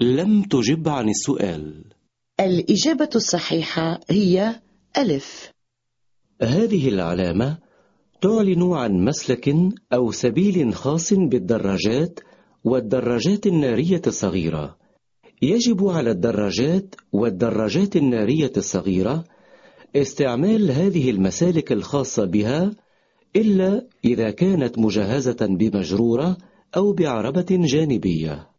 لم تجب عن السؤال. الإجابة الصحيحة هي ألف. هذه العلامة تعلن عن مسلك أو سبيل خاص بالدراجات والدراجات النارية الصغيرة. يجب على الدراجات والدراجات النارية الصغيرة استعمال هذه المسالك الخاصة بها إلا إذا كانت مجهزة بمجرورة أو بعربة جانبية.